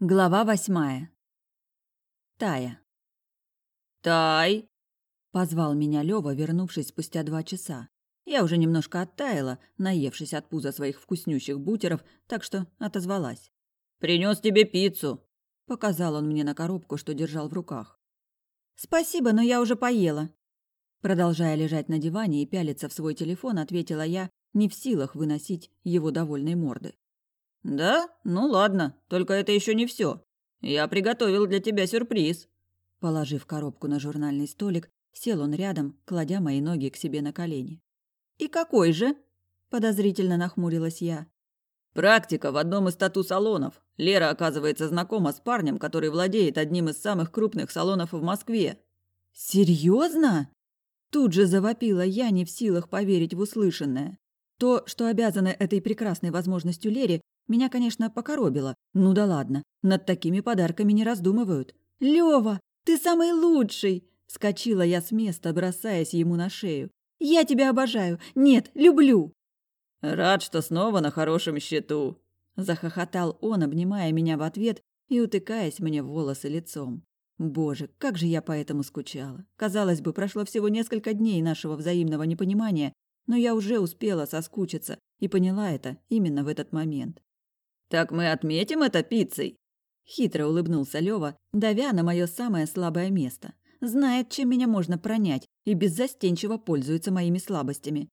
Глава восьмая. Тая. «Тай!» – позвал меня Лёва, вернувшись спустя два часа. Я уже немножко оттаяла, наевшись от пуза своих вкуснющих бутеров, так что отозвалась. «Принёс тебе пиццу!» – показал он мне на коробку, что держал в руках. «Спасибо, но я уже поела!» Продолжая лежать на диване и пялиться в свой телефон, ответила я, не в силах выносить его довольной морды. «Да? Ну ладно, только это еще не все. Я приготовил для тебя сюрприз». Положив коробку на журнальный столик, сел он рядом, кладя мои ноги к себе на колени. «И какой же?» – подозрительно нахмурилась я. «Практика в одном из тату-салонов. Лера, оказывается, знакома с парнем, который владеет одним из самых крупных салонов в Москве». «Серьезно?» Тут же завопила я, не в силах поверить в услышанное. То, что обязана этой прекрасной возможностью Лере, меня, конечно, покоробило. Ну да ладно, над такими подарками не раздумывают. «Лёва, ты самый лучший!» Скочила я с места, бросаясь ему на шею. «Я тебя обожаю! Нет, люблю!» «Рад, что снова на хорошем счету!» Захохотал он, обнимая меня в ответ и утыкаясь мне в волосы лицом. Боже, как же я по этому скучала. Казалось бы, прошло всего несколько дней нашего взаимного непонимания, но я уже успела соскучиться и поняла это именно в этот момент. «Так мы отметим это пиццей?» Хитро улыбнулся Лёва, давя на мое самое слабое место. Знает, чем меня можно пронять, и беззастенчиво пользуется моими слабостями.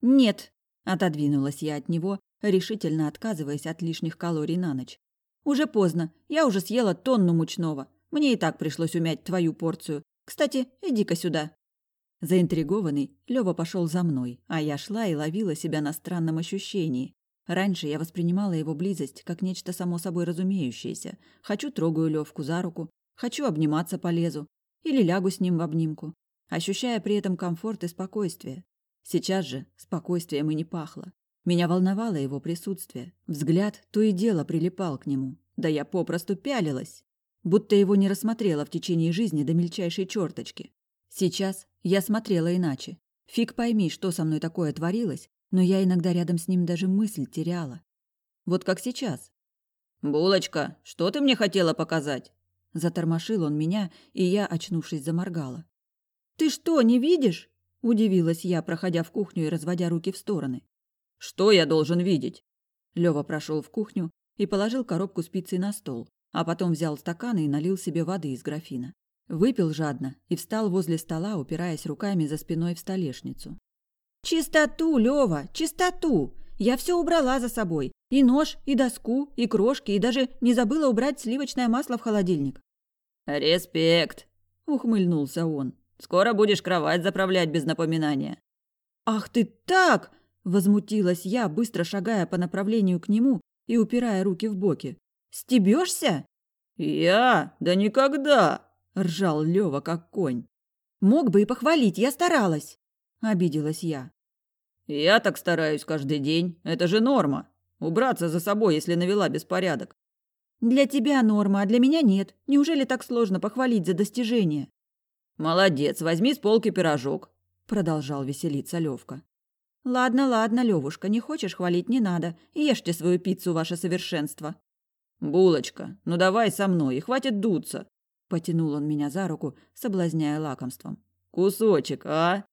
«Нет», – отодвинулась я от него, решительно отказываясь от лишних калорий на ночь. «Уже поздно. Я уже съела тонну мучного. Мне и так пришлось умять твою порцию. Кстати, иди-ка сюда». Заинтригованный, Лёва пошел за мной, а я шла и ловила себя на странном ощущении. Раньше я воспринимала его близость как нечто само собой разумеющееся. Хочу трогаю Левку за руку, хочу обниматься полезу или лягу с ним в обнимку, ощущая при этом комфорт и спокойствие. Сейчас же спокойствием и не пахло. Меня волновало его присутствие. Взгляд то и дело прилипал к нему. Да я попросту пялилась, будто его не рассмотрела в течение жизни до мельчайшей черточки. Сейчас я смотрела иначе. Фиг пойми, что со мной такое творилось, но я иногда рядом с ним даже мысль теряла. Вот как сейчас. «Булочка, что ты мне хотела показать?» Затормошил он меня, и я, очнувшись, заморгала. «Ты что, не видишь?» – удивилась я, проходя в кухню и разводя руки в стороны. «Что я должен видеть?» Лёва прошел в кухню и положил коробку с пиццей на стол, а потом взял стаканы и налил себе воды из графина. Выпил жадно и встал возле стола, упираясь руками за спиной в столешницу. «Чистоту, Лёва, чистоту! Я все убрала за собой. И нож, и доску, и крошки, и даже не забыла убрать сливочное масло в холодильник». «Респект!» – ухмыльнулся он. «Скоро будешь кровать заправлять без напоминания». «Ах ты так!» – возмутилась я, быстро шагая по направлению к нему и упирая руки в боки. «Стебешься?» «Я? Да никогда!» – ржал Лёва, как конь. «Мог бы и похвалить, я старалась!» – обиделась я. Я так стараюсь каждый день. Это же норма. Убраться за собой, если навела беспорядок. Для тебя норма, а для меня нет. Неужели так сложно похвалить за достижение? Молодец, возьми с полки пирожок, продолжал веселиться Левка. Ладно, ладно, Левушка, не хочешь хвалить, не надо. Ешьте свою пиццу, ваше совершенство. Булочка, ну давай со мной, и хватит дуться. Потянул он меня за руку, соблазняя лакомством. Кусочек, а?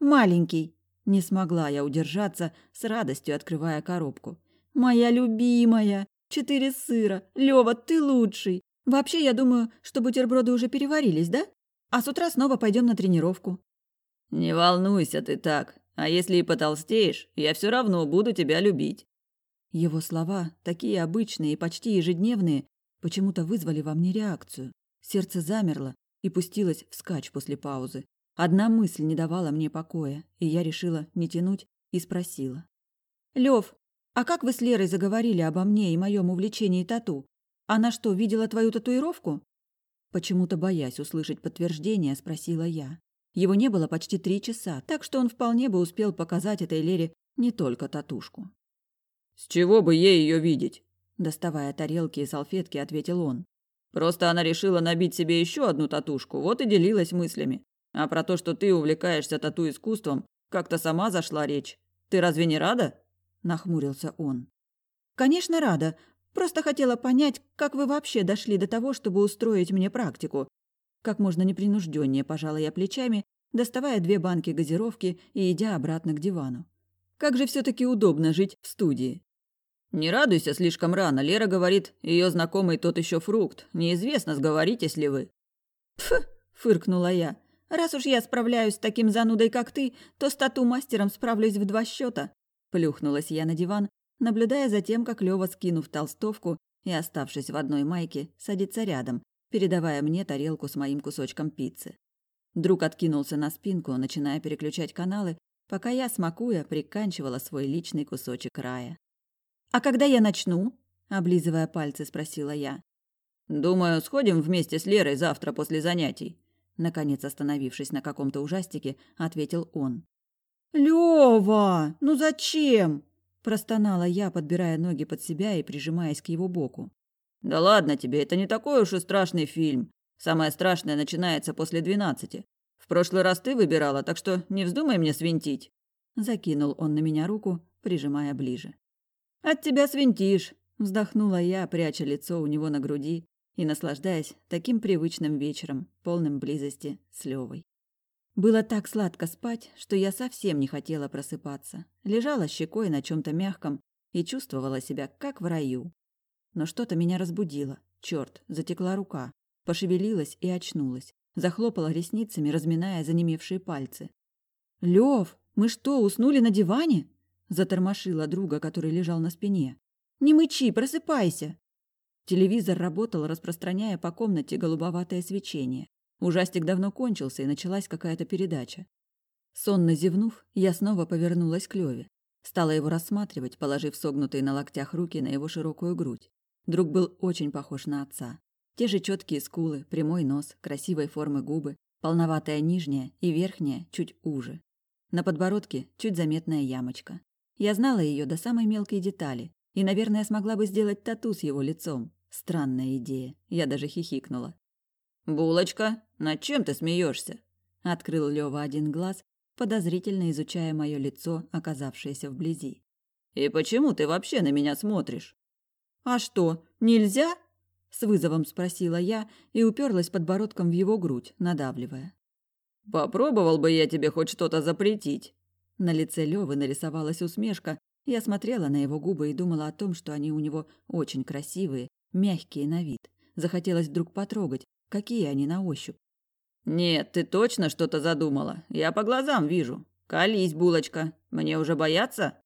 Маленький, не смогла я удержаться, с радостью открывая коробку. «Моя любимая! Четыре сыра! Лёва, ты лучший! Вообще, я думаю, что бутерброды уже переварились, да? А с утра снова пойдем на тренировку». «Не волнуйся ты так. А если и потолстеешь, я все равно буду тебя любить». Его слова, такие обычные и почти ежедневные, почему-то вызвали во мне реакцию. Сердце замерло и пустилось вскачь после паузы. Одна мысль не давала мне покоя, и я решила не тянуть и спросила. «Лев, а как вы с Лерой заговорили обо мне и моем увлечении тату? Она что, видела твою татуировку?» Почему-то боясь услышать подтверждение, спросила я. Его не было почти три часа, так что он вполне бы успел показать этой Лере не только татушку. «С чего бы ей ее видеть?» Доставая тарелки и салфетки, ответил он. «Просто она решила набить себе еще одну татушку, вот и делилась мыслями. А про то, что ты увлекаешься тату-искусством, как-то сама зашла речь. Ты разве не рада?» – нахмурился он. «Конечно, рада. Просто хотела понять, как вы вообще дошли до того, чтобы устроить мне практику. Как можно непринужденнее пожала я плечами, доставая две банки газировки и идя обратно к дивану. Как же все таки удобно жить в студии. Не радуйся слишком рано. Лера говорит, ее знакомый тот еще фрукт. Неизвестно, сговоритесь ли вы. Пф, фыркнула я. Раз уж я справляюсь с таким занудой, как ты, то с тату-мастером справлюсь в два счета. Плюхнулась я на диван, наблюдая за тем, как Лёва, скинув толстовку и оставшись в одной майке, садится рядом, передавая мне тарелку с моим кусочком пиццы. Друг откинулся на спинку, начиная переключать каналы, пока я, смакуя, приканчивала свой личный кусочек рая. «А когда я начну?» – облизывая пальцы, спросила я. «Думаю, сходим вместе с Лерой завтра после занятий», наконец остановившись на каком-то ужастике, ответил он. «Лёва, ну зачем?» – простонала я, подбирая ноги под себя и прижимаясь к его боку. «Да ладно тебе, это не такой уж и страшный фильм. Самое страшное начинается после двенадцати. В прошлый раз ты выбирала, так что не вздумай мне свинтить». Закинул он на меня руку, прижимая ближе. «От тебя свинтишь», – вздохнула я, пряча лицо у него на груди и наслаждаясь таким привычным вечером, полным близости с Левой. Было так сладко спать, что я совсем не хотела просыпаться. Лежала щекой на чем то мягком и чувствовала себя как в раю. Но что-то меня разбудило. Черт, затекла рука. Пошевелилась и очнулась. Захлопала ресницами, разминая занемевшие пальцы. Лев, мы что, уснули на диване?» Затормошила друга, который лежал на спине. «Не мычи, просыпайся!» Телевизор работал, распространяя по комнате голубоватое свечение. Ужастик давно кончился, и началась какая-то передача. Сонно зевнув, я снова повернулась к Леве. Стала его рассматривать, положив согнутые на локтях руки на его широкую грудь. Друг был очень похож на отца. Те же четкие скулы, прямой нос, красивой формы губы, полноватая нижняя и верхняя чуть уже. На подбородке чуть заметная ямочка. Я знала ее до самой мелкой детали и, наверное, смогла бы сделать тату с его лицом. Странная идея. Я даже хихикнула. «Булочка, над чем ты смеешься? Открыл Лёва один глаз, подозрительно изучая мое лицо, оказавшееся вблизи. «И почему ты вообще на меня смотришь?» «А что, нельзя?» С вызовом спросила я и уперлась подбородком в его грудь, надавливая. «Попробовал бы я тебе хоть что-то запретить». На лице Лёвы нарисовалась усмешка. Я смотрела на его губы и думала о том, что они у него очень красивые, мягкие на вид. Захотелось вдруг потрогать, какие они на ощупь. «Нет, ты точно что-то задумала. Я по глазам вижу. Колись, булочка. Мне уже бояться?»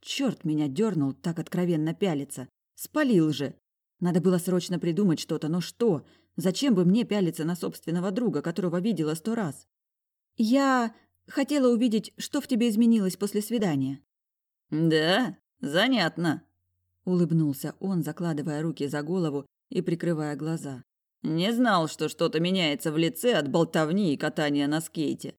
Черт меня дернул так откровенно пялиться. Спалил же. Надо было срочно придумать что-то, но что? Зачем бы мне пялиться на собственного друга, которого видела сто раз? Я хотела увидеть, что в тебе изменилось после свидания. Да, занятно. Улыбнулся он, закладывая руки за голову и прикрывая глаза. Не знал, что что-то меняется в лице от болтовни и катания на скейте.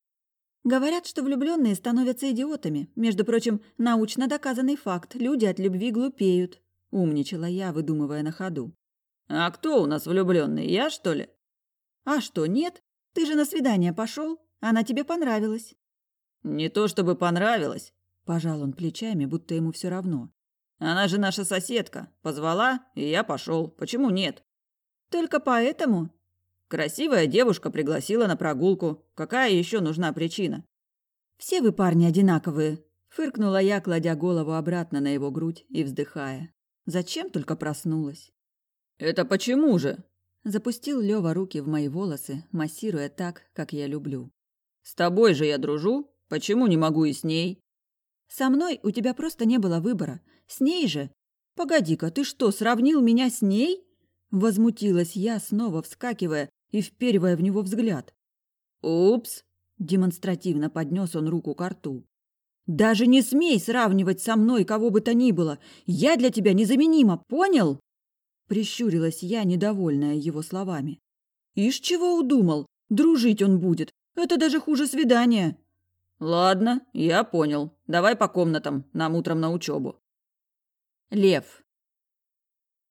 Говорят, что влюбленные становятся идиотами. Между прочим, научно доказанный факт. Люди от любви глупеют. Умничала я, выдумывая на ходу. А кто у нас влюбленный? Я, что ли? А что, нет? Ты же на свидание пошел. Она тебе понравилась. Не то чтобы понравилась. Пожал он плечами, будто ему все равно. Она же наша соседка. Позвала, и я пошел. Почему нет? Только поэтому? Красивая девушка пригласила на прогулку. Какая еще нужна причина? Все вы парни одинаковые, фыркнула я, кладя голову обратно на его грудь и вздыхая. Зачем только проснулась? Это почему же? Запустил Лёва руки в мои волосы, массируя так, как я люблю. С тобой же я дружу. Почему не могу и с ней? Со мной у тебя просто не было выбора. С ней же. Погоди-ка, ты что, сравнил меня с ней? Возмутилась я, снова вскакивая и вперивая в него взгляд. «Упс!» – демонстративно поднес он руку к рту. «Даже не смей сравнивать со мной кого бы то ни было! Я для тебя незаменима, понял?» Прищурилась я, недовольная его словами. «Ишь чего удумал? Дружить он будет. Это даже хуже свидания!» «Ладно, я понял. Давай по комнатам, нам утром на учебу». Лев.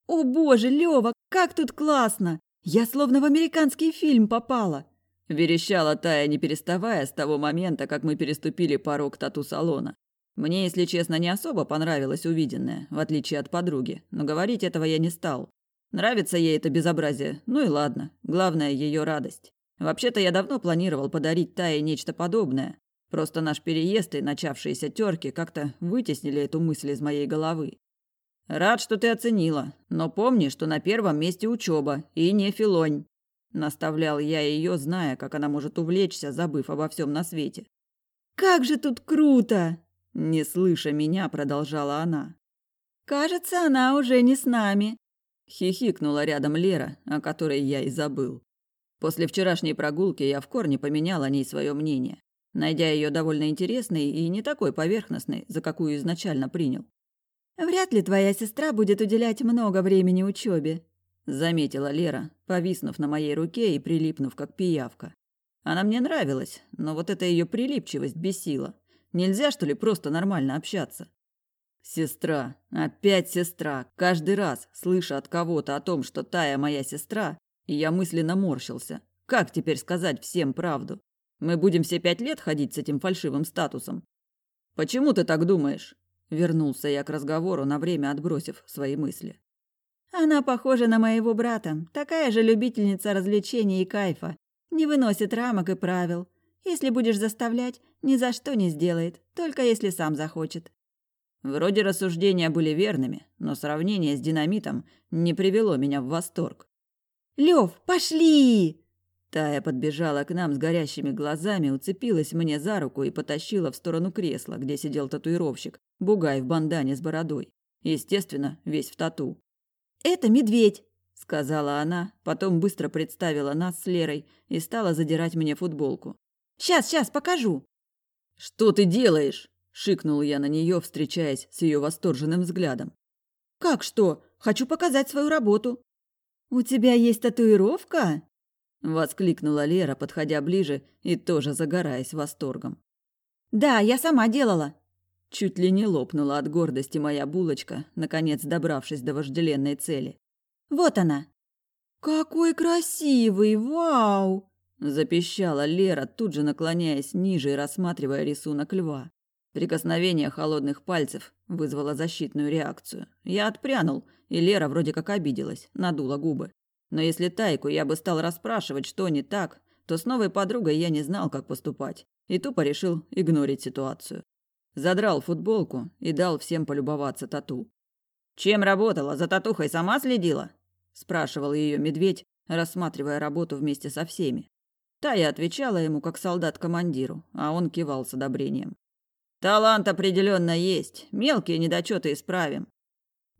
«О боже, Лёва, как тут классно! Я словно в американский фильм попала!» Верещала Тая, не переставая, с того момента, как мы переступили порог тату-салона. Мне, если честно, не особо понравилось увиденное, в отличие от подруги, но говорить этого я не стал. Нравится ей это безобразие, ну и ладно, главное ее радость. Вообще-то я давно планировал подарить Тае нечто подобное, просто наш переезд и начавшиеся терки как-то вытеснили эту мысль из моей головы. Рад, что ты оценила, но помни, что на первом месте учеба и не филонь. Наставлял я ее, зная, как она может увлечься, забыв обо всем на свете. «Как же тут круто!» Не слыша меня, продолжала она. «Кажется, она уже не с нами», — хихикнула рядом Лера, о которой я и забыл. После вчерашней прогулки я в корне поменял о ней свое мнение, найдя ее довольно интересной и не такой поверхностной, за какую изначально принял. «Вряд ли твоя сестра будет уделять много времени учебе», заметила Лера, повиснув на моей руке и прилипнув как пиявка. Она мне нравилась, но вот эта ее прилипчивость бесила. Нельзя, что ли, просто нормально общаться? Сестра, опять сестра. Каждый раз, слыша от кого-то о том, что Тая моя сестра, я мысленно морщился. Как теперь сказать всем правду? Мы будем все пять лет ходить с этим фальшивым статусом. Почему ты так думаешь? Вернулся я к разговору, на время отбросив свои мысли. Она похожа на моего брата, такая же любительница развлечений и кайфа. Не выносит рамок и правил. Если будешь заставлять, ни за что не сделает, только если сам захочет. Вроде рассуждения были верными, но сравнение с динамитом не привело меня в восторг. «Лёв, пошли!» Тая подбежала к нам с горящими глазами, уцепилась мне за руку и потащила в сторону кресла, где сидел татуировщик, бугай в бандане с бородой. Естественно, весь в тату. «Это медведь», — сказала она, потом быстро представила нас с Лерой и стала задирать мне футболку. «Сейчас, сейчас, покажу». «Что ты делаешь?» — шикнул я на нее, встречаясь с ее восторженным взглядом. «Как что? Хочу показать свою работу». «У тебя есть татуировка?» — воскликнула Лера, подходя ближе и тоже загораясь восторгом. «Да, я сама делала», Чуть ли не лопнула от гордости моя булочка, наконец добравшись до вожделенной цели. «Вот она!» «Какой красивый! Вау!» Запищала Лера, тут же наклоняясь ниже и рассматривая рисунок льва. Прикосновение холодных пальцев вызвало защитную реакцию. Я отпрянул, и Лера вроде как обиделась, надула губы. Но если Тайку я бы стал расспрашивать, что не так, то с новой подругой я не знал, как поступать, и тупо решил игнорить ситуацию. Задрал футболку и дал всем полюбоваться тату. «Чем работала? За татухой сама следила?» – спрашивал ее медведь, рассматривая работу вместе со всеми. Тая отвечала ему как солдат командиру, а он кивал с одобрением. «Талант определенно есть. Мелкие недочеты исправим».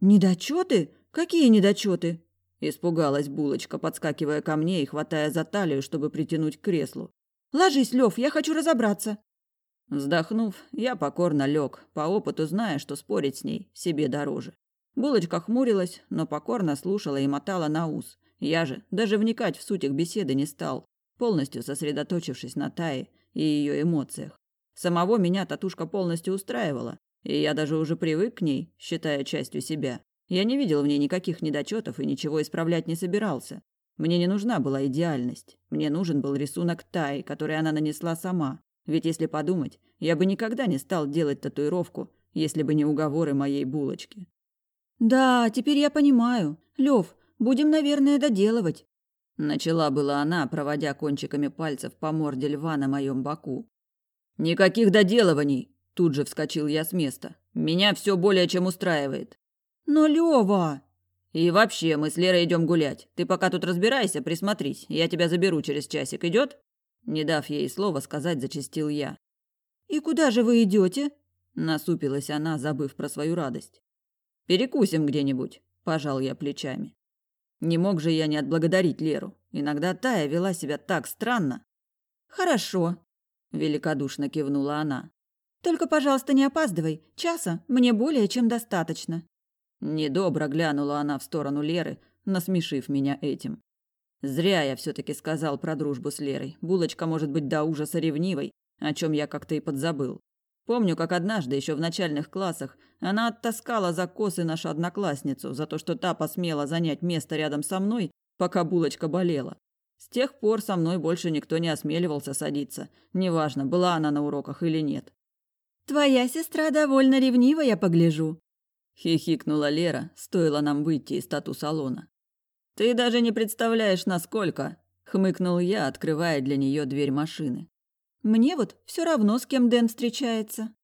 «Недочеты? Какие недочеты?» Испугалась булочка, подскакивая ко мне и хватая за талию, чтобы притянуть к креслу. «Ложись, Лев, я хочу разобраться». Вздохнув, я покорно лег, по опыту зная, что спорить с ней себе дороже. Булочка хмурилась, но покорно слушала и мотала на ус. Я же даже вникать в суть их беседы не стал, полностью сосредоточившись на Тае и ее эмоциях. Самого меня татушка полностью устраивала, и я даже уже привык к ней, считая частью себя. Я не видел в ней никаких недочетов и ничего исправлять не собирался. Мне не нужна была идеальность. Мне нужен был рисунок Таи, который она нанесла сама. Ведь если подумать, я бы никогда не стал делать татуировку, если бы не уговоры моей булочки. Да, теперь я понимаю. Лев, будем, наверное, доделывать. Начала была она, проводя кончиками пальцев по морде льва на моем боку. Никаких доделываний! Тут же вскочил я с места. Меня все более чем устраивает. Но Лева! И вообще, мы с Лерой идем гулять. Ты пока тут разбирайся, присмотрись. Я тебя заберу через часик. Идет? Не дав ей слова сказать, зачастил я. «И куда же вы идете? Насупилась она, забыв про свою радость. «Перекусим где-нибудь», – пожал я плечами. Не мог же я не отблагодарить Леру. Иногда Тая вела себя так странно. «Хорошо», – великодушно кивнула она. «Только, пожалуйста, не опаздывай. Часа мне более чем достаточно». Недобро глянула она в сторону Леры, насмешив меня этим. Зря я все-таки сказал про дружбу с Лерой. Булочка может быть до ужаса ревнивой, о чем я как-то и подзабыл. Помню, как однажды, еще в начальных классах, она оттаскала за косы нашу одноклассницу за то, что та посмела занять место рядом со мной, пока булочка болела. С тех пор со мной больше никто не осмеливался садиться, неважно, была она на уроках или нет. Твоя сестра довольно ревнива, я погляжу. Хихикнула Лера, стоило нам выйти из тату-салона. Ты даже не представляешь, насколько, хмыкнул я, открывая для нее дверь машины. Мне вот все равно, с кем Дэн встречается.